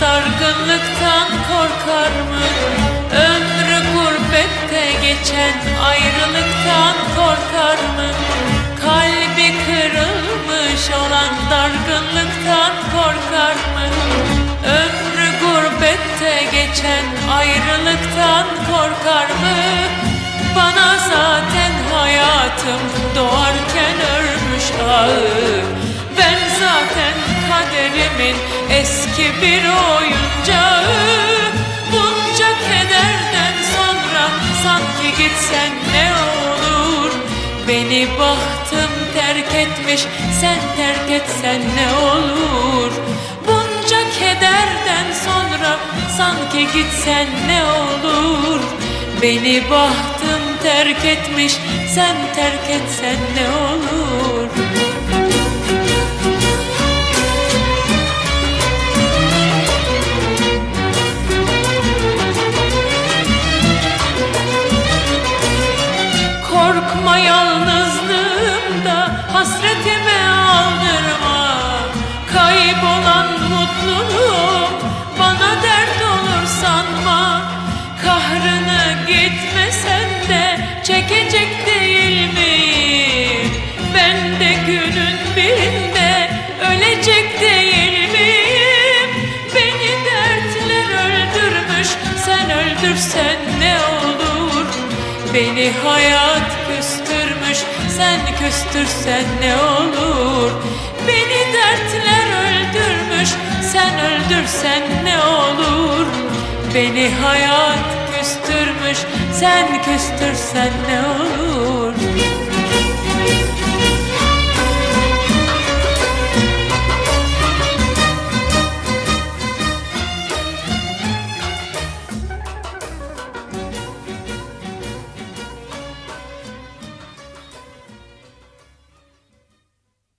dargınlıktan korkar mı? Ömrü gurbette geçen ayrılıktan korkar mı? Kalbi kırılmış olan dargınlıktan korkar mı? Ömrü gurbette geçen ayrılıktan korkar mı? Bana zaten hayatım doğarken örmüş ağı Ben zaten kaderimin eski bir oyuncağı. Bunca kederden sonra sanki gitsen ne olur? Beni bahtım terk etmiş sen terk etsen ne olur? Bunca kederden sonra sanki gitsen ne olur? Beni bahtım terk etmiş sen terk etsen ne olur çekecek değil miyim Ben de günün birinde ölecek değil miyim? Beni dertler öldürmüş sen öldürsen ne olur? Beni hayat küstürmüş sen küstürsen ne olur? Beni dertler öldürmüş sen öldürsen ne olur? Beni hayat sen küstürsen ne olur